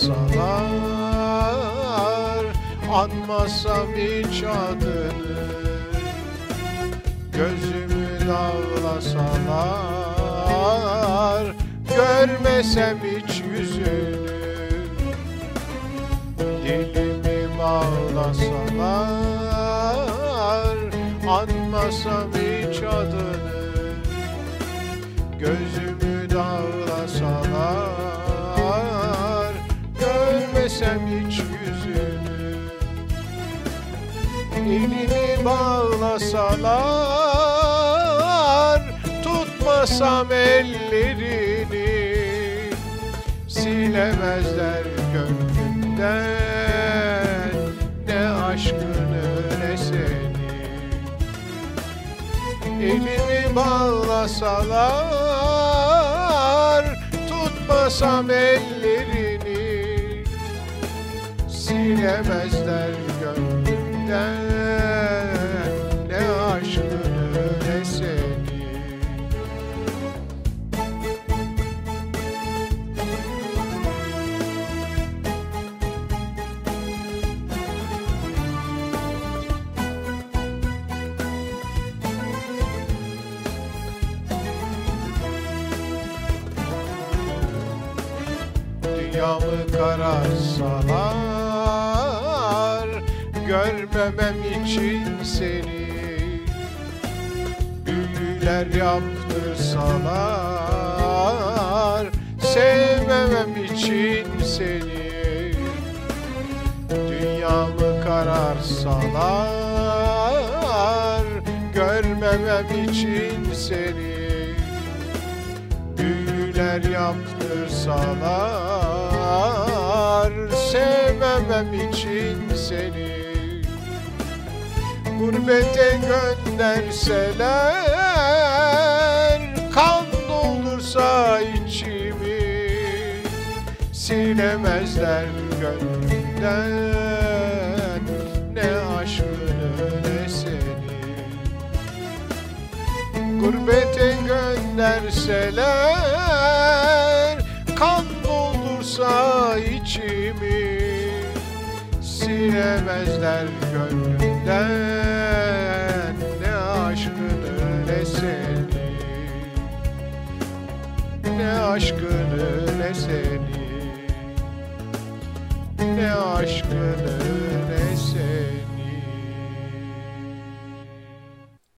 Ansalar Anmasam hiç adını. Gözümü dağlasalar Görmesem hiç yüzünü. Dilimi bağlasalar Anmasam hiç adını. Gözümü dağlasalar Görmesem hiç yüzünü. Elimi bağlasalar Tutmasam ellerini. Silemezler gönlümden Ne aşkını ne seni. Elimi bağlasalar Tutmasam ellerini Silemezler gönlümden. Ne aşkını ne seni. Dünyamı kararsalar Görmemem için seni. Büyüler yaptırsalar Sevmemem için seni. Dünyamı kararsalar Görmemem için seni. Büyüler yaptırsalar Sevmemem için seni Gurbete gönderseler Kan doldursa içimi Silemezler gönlümden Ne aşkını ne seni Gurbete gönderseler Silemezler gönlümden Ne aşkını ne seni Ne aşkını ne seni Ne aşkını